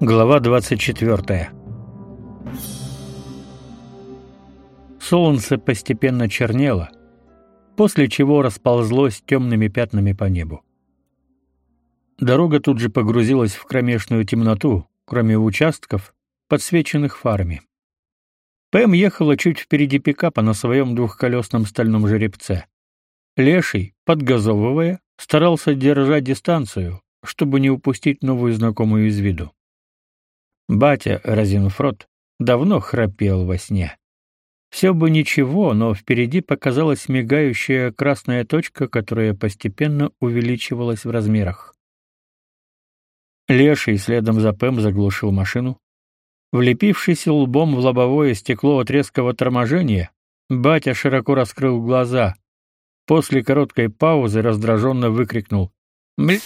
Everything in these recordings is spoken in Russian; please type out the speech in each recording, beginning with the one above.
Глава 24. Солнце постепенно чернело, после чего расползлось темными пятнами по небу. Дорога тут же погрузилась в кромешную темноту, кроме участков, подсвеченных фарами. Пэм ехала чуть впереди пикапа на своем двухколесном стальном жеребце. Леший, подгазовывая, старался держать дистанцию, чтобы не упустить новую знакомую из виду. Батя, разинув рот, давно храпел во сне. Все бы ничего, но впереди показалась мигающая красная точка, которая постепенно увеличивалась в размерах. Леший следом за Пэм заглушил машину. Влепившись лбом в лобовое стекло от резкого торможения, батя широко раскрыл глаза. После короткой паузы раздраженно выкрикнул «Мль!»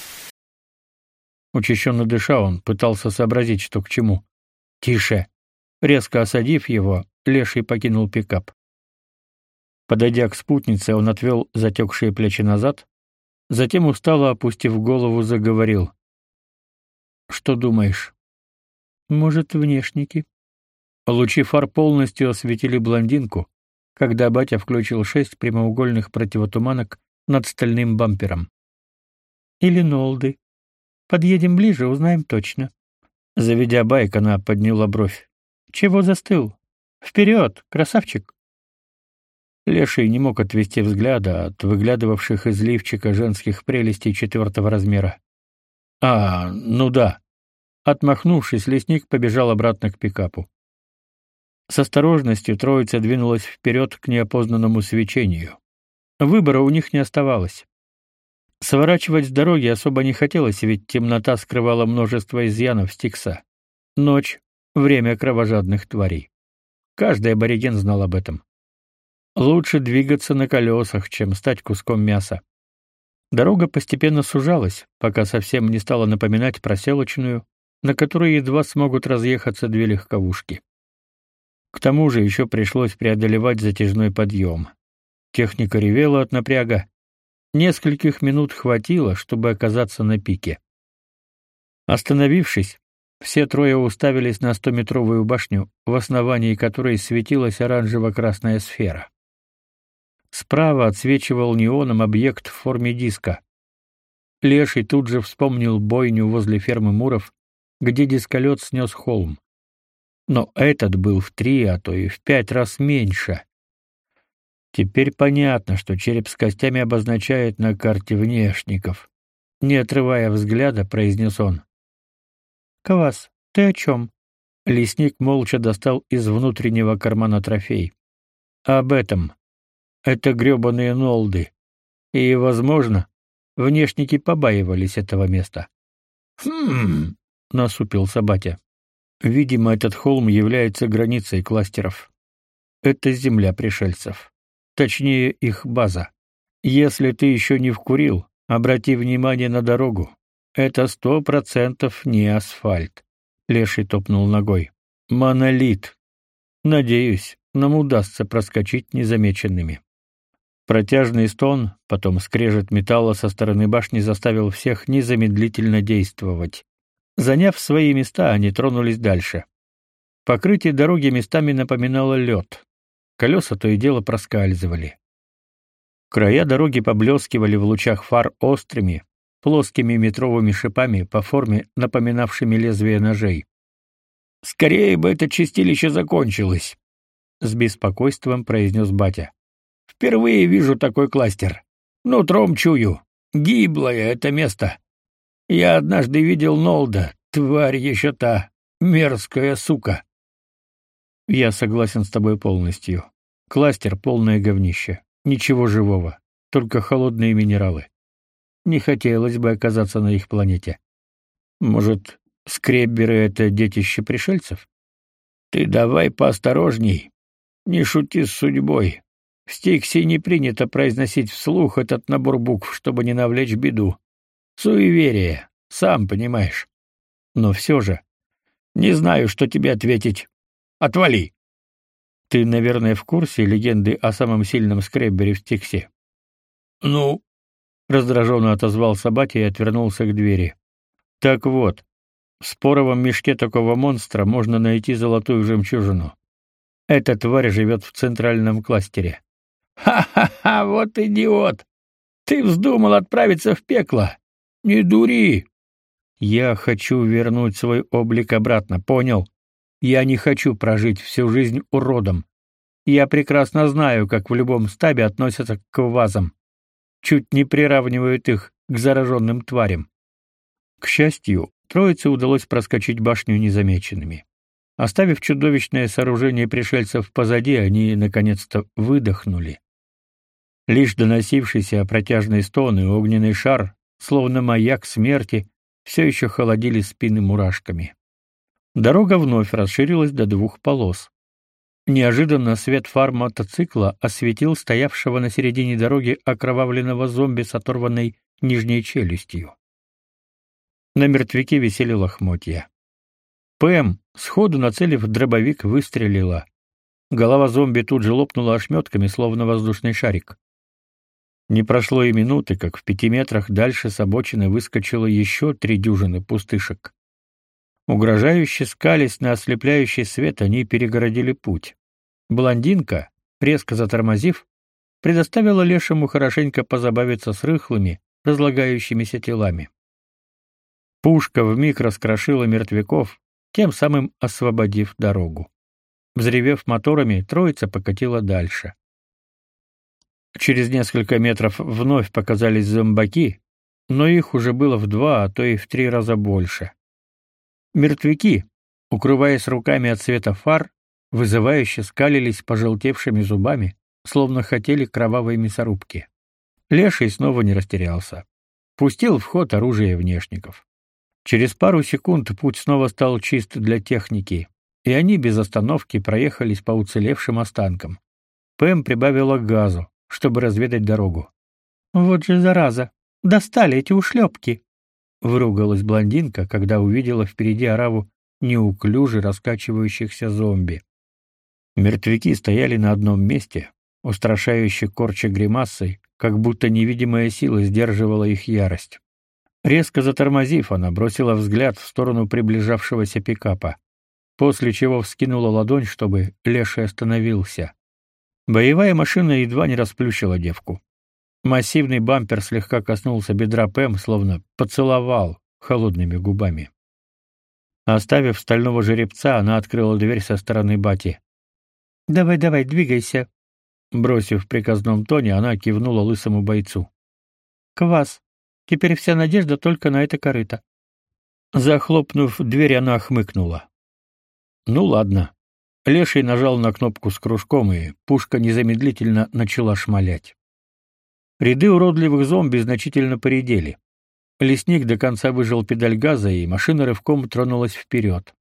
Учащенно дыша, он пытался сообразить, что к чему. «Тише!» Резко осадив его, Леший покинул пикап. Подойдя к спутнице, он отвел затекшие плечи назад, затем устало опустив голову, заговорил. «Что думаешь?» «Может, внешники?» Лучи фар полностью осветили блондинку, когда батя включил шесть прямоугольных противотуманок над стальным бампером. «Или Нолды?» Подъедем ближе, узнаем точно. Заведя байк, она подняла бровь. Чего застыл? Вперед, красавчик. Леший не мог отвести взгляда от выглядывавших из лифчика женских прелестей четвертого размера. А, ну да. Отмахнувшись, лесник побежал обратно к пикапу. С осторожностью троица двинулась вперед к неопознанному свечению. Выбора у них не оставалось. Сворачивать с дороги особо не хотелось, ведь темнота скрывала множество изъянов Стикса. Ночь — время кровожадных тварей. Каждый абориген знал об этом. Лучше двигаться на колесах, чем стать куском мяса. Дорога постепенно сужалась, пока совсем не стала напоминать проселочную, на которой едва смогут разъехаться две легковушки. К тому же еще пришлось преодолевать затяжной подъем. Техника ревела от напряга, Нескольких минут хватило, чтобы оказаться на пике. Остановившись, все трое уставились на стометровую башню, в основании которой светилась оранжево-красная сфера. Справа отсвечивал неоном объект в форме диска. Леший тут же вспомнил бойню возле фермы Муров, где дисколет снес холм. Но этот был в три, а то и в пять раз меньше. Теперь понятно, что череп с костями обозначает на карте внешников. Не отрывая взгляда, произнес он. «Кавас, ты о чем?» Лесник молча достал из внутреннего кармана трофей. «Об этом. Это грёбаные нолды. И, возможно, внешники побаивались этого места». «Хм...» — насупился батя. «Видимо, этот холм является границей кластеров. Это земля пришельцев точнее их база. Если ты еще не вкурил, обрати внимание на дорогу. Это сто процентов не асфальт. Леший топнул ногой. Монолит. Надеюсь, нам удастся проскочить незамеченными. Протяжный стон, потом скрежет металла со стороны башни заставил всех незамедлительно действовать. Заняв свои места, они тронулись дальше. Покрытие дороги местами напоминало лед. Колеса то и дело проскальзывали. Края дороги поблескивали в лучах фар острыми, плоскими метровыми шипами по форме, напоминавшими лезвия ножей. «Скорее бы это чистилище закончилось!» — с беспокойством произнес батя. «Впервые вижу такой кластер. Нутром чую. Гиблое это место. Я однажды видел Нолда, тварь еще та, мерзкая сука. Я согласен с тобой полностью. Кластер полное говнище. Ничего живого, только холодные минералы. Не хотелось бы оказаться на их планете. Может, скребберы это детище пришельцев? Ты давай поосторожней. Не шути с судьбой. В Стиксе не принято произносить вслух этот набор букв, чтобы не навлечь беду. Суеверие, сам понимаешь. Но все же не знаю, что тебе ответить. Отвали. Ты, наверное, в курсе легенды о самом сильном скреббере в Стиксе? Ну, раздраженно отозвался батя и отвернулся к двери. Так вот, В споровом мешке такого монстра можно найти золотую жемчужину. Эта тварь живет в центральном кластере. Ха-ха-ха, вот идиот. Ты вздумал отправиться в пекло. Не дури. Я хочу вернуть свой облик обратно, понял? Я не хочу прожить всю жизнь уродом. Я прекрасно знаю, как в любом стабе относятся к вазам. Чуть не приравнивают их к зараженным тварям. К счастью, троице удалось проскочить башню незамеченными. Оставив чудовищное сооружение пришельцев позади, они наконец-то выдохнули. Лишь доносившийся протяжный стон и огненный шар, словно маяк смерти, все еще холодили спины мурашками. Дорога вновь расширилась до двух полос. Неожиданно свет фар мотоцикла осветил стоявшего на середине дороги окровавленного зомби с оторванной нижней челюстью. На мертвяке висели лохмотья. Пэм, сходу нацелив дробовик, выстрелила. Голова зомби тут же лопнула ошметками, словно воздушный шарик. Не прошло и минуты, как в пяти метрах дальше с обочины выскочило еще три дюжины пустышек. Угрожающе скались на ослепляющий свет, они перегородили путь. Блондинка, резко затормозив, предоставила лешему хорошенько позабавиться с рыхлыми, разлагающимися телами. Пушка вмиг раскрошила мертвяков, тем самым освободив дорогу. Взревев моторами, троица покатила дальше. Через несколько метров вновь показались зомбаки, но их уже было в два, а то и в три раза больше. Мертвяки, укрываясь руками от света фар, вызывающе скалились пожелтевшими зубами, словно хотели кровавой мясорубки. Леший снова не растерялся. Пустил в ход оружие внешников. Через пару секунд путь снова стал чист для техники, и они без остановки проехались по уцелевшим останкам. Пэм прибавила газу, чтобы разведать дорогу. Вот же зараза, достали эти ушлепки!» — выругалась блондинка, когда увидела впереди ораву неуклюже раскачивающихся зомби. Мертвяки стояли на одном месте, устрашающе корча гримасой, как будто невидимая сила сдерживала их ярость. Резко затормозив, она бросила взгляд в сторону приближавшегося пикапа, после чего вскинула ладонь, чтобы Леший остановился. Боевая машина едва не расплющила девку. Массивный бампер слегка коснулся бедра Пэм, словно поцеловал холодными губами. Оставив стального жеребца, она открыла дверь со стороны Бати. «Давай, давай, двигайся!» Бросив в приказном тоне, она кивнула лысому бойцу. «Квас! Теперь вся надежда только на это корыто!» Захлопнув дверь, она хмыкнула. «Ну ладно, Леший нажал на кнопку с кружком, и пушка незамедлительно начала шмалять. Ряды уродливых зомби значительно поредели. Лесник до конца выжал педаль газа, и машина рывком тронулась вперед.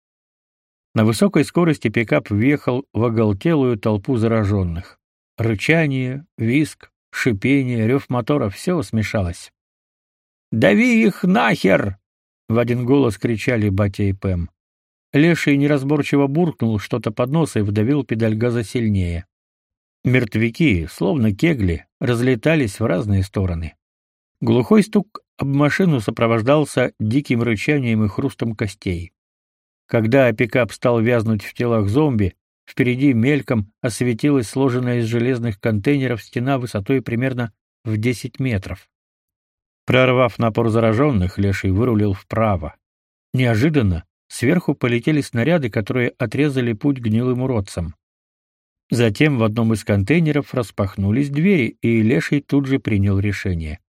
На высокой скорости пикап въехал в оголтелую толпу зараженных. Рычание, визг, шипение, рев мотора — все смешалось. «Дави их нахер!» — в один голос кричали Батя и Пэм. Леший неразборчиво буркнул что-то под нос и вдавил педаль газа сильнее. Мертвяки, словно кегли, разлетались в разные стороны. Глухой стук об машину сопровождался диким рычанием и хрустом костей. Когда пикап стал вязнуть в телах зомби, впереди мельком осветилась сложенная из железных контейнеров стена высотой примерно в 10 метров. Прорвав напор зараженных, Леший вырулил вправо. Неожиданно Сверху полетели снаряды, которые отрезали путь гнилым уродцам. Затем в одном из контейнеров распахнулись двери, и Леший тут же принял решение.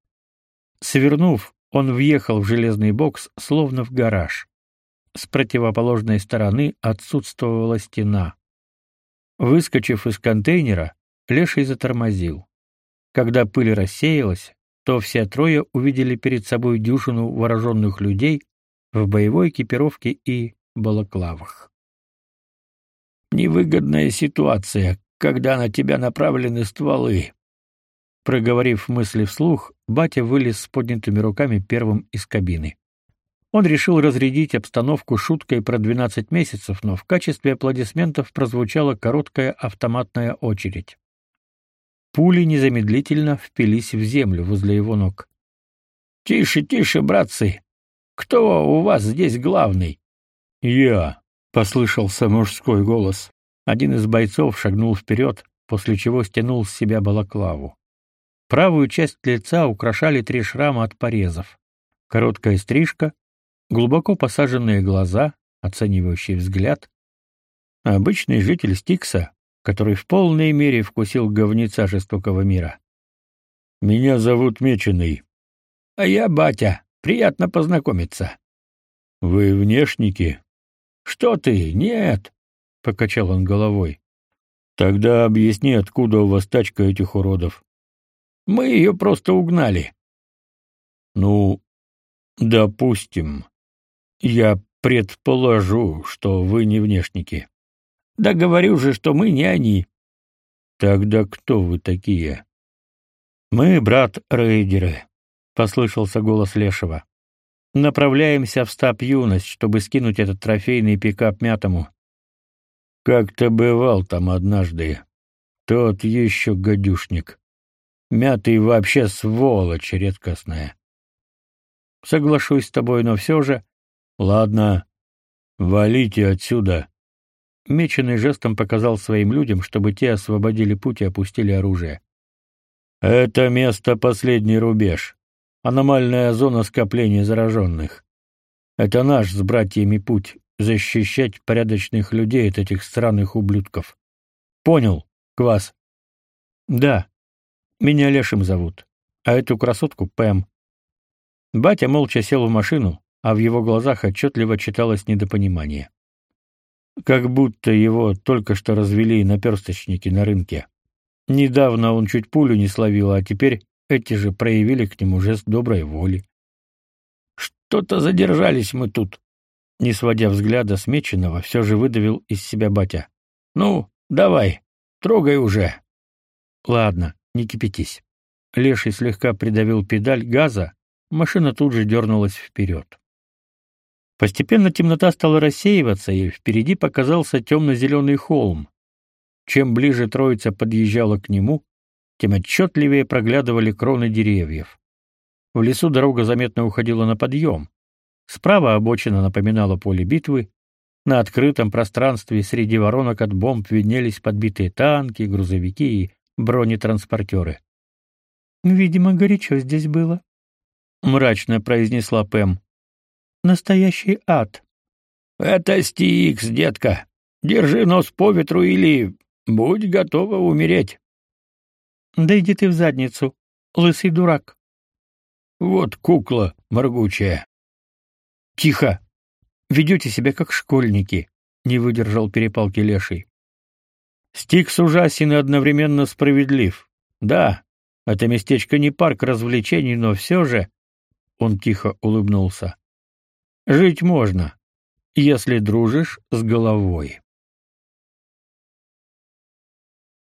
Свернув, он въехал в железный бокс, словно в гараж. С противоположной стороны отсутствовала стена. Выскочив из контейнера, Леший затормозил. Когда пыль рассеялась, то все трое увидели перед собой дюжину вооруженных людей, в боевой экипировке и балаклавах. Невыгодная ситуация, когда на тебя направлены стволы. Проговорив мысли вслух, батя вылез с поднятыми руками первым из кабины. Он решил разрядить обстановку шуткой про 12 месяцев, но в качестве аплодисментов прозвучала короткая автоматная очередь. Пули незамедлительно впились в землю возле его ног. «Тише, тише, братцы! Кто у вас здесь главный? Я, послышался мужской голос. Один из бойцов шагнул вперед, после чего стянул с себя балаклаву. Правую часть лица украшали три шрама от порезов. Короткая стрижка, глубоко посаженные глаза, оценивающий взгляд. Обычный житель Стикса, который в полной мере вкусил говнеца жестокого мира. Меня зовут Меченый. А я батя. Приятно познакомиться. Вы внешники? Что ты? Нет, покачал он головой. Тогда объясни, откуда у вас тачка этих уродов. Мы ее просто угнали. Ну, допустим. Я предположу, что вы не внешники. Да говорю же, что мы не они. Тогда кто вы такие? Мы, брат, рейдеры, послышался голос Лешего. Направляемся в стаб Юность, чтобы скинуть этот трофейный пикап Мятому. Как-то бывал там однажды. Тот еще гадюшник. Мятый вообще сволочь редкостная. Соглашусь с тобой, но все же... Ладно, валите отсюда. Меченый жестом показал своим людям, чтобы те освободили путь и опустили оружие. Это место последний рубеж. Аномальная зона скопления зараженных. Это наш с братьями путь защищать порядочных людей от этих странных ублюдков. Понял, Квас? Да. Меня Лешим зовут, а эту красотку Пэм. Батя молча сел в машину, а в его глазах отчетливо читалось недопонимание как будто его только что развели наперсточники на рынке. Недавно он чуть пулю не словил, а теперь эти же проявили к нему жест доброй воли. Что-то задержались мы тут. Не сводя взгляда с меченого, все же выдавил из себя батя. Ну, давай, трогай уже. Ладно, не кипятись. Леший слегка придавил педаль газа, машина тут же дернулась вперед. Постепенно темнота стала рассеиваться, и впереди показался темно-зеленый холм. Чем ближе троица подъезжала к нему, тем отчетливее проглядывали кроны деревьев. В лесу дорога заметно уходила на подъем. Справа обочина напоминала поле битвы. На открытом пространстве среди воронок от бомб виднелись подбитые танки, грузовики и бронетранспортеры. «Видимо, горячо здесь было», — мрачно произнесла Пэм. Настоящий ад. Это Стикс, детка. Держи нос по ветру или будь готова умереть. Да иди ты в задницу, лысый дурак. Вот кукла моргучая. Тихо. Ведете себя как школьники, не выдержал перепалки леший. Стикс ужасен и одновременно справедлив. Да, это местечко не парк развлечений, но все же он тихо улыбнулся. Жить можно, если дружишь с головой.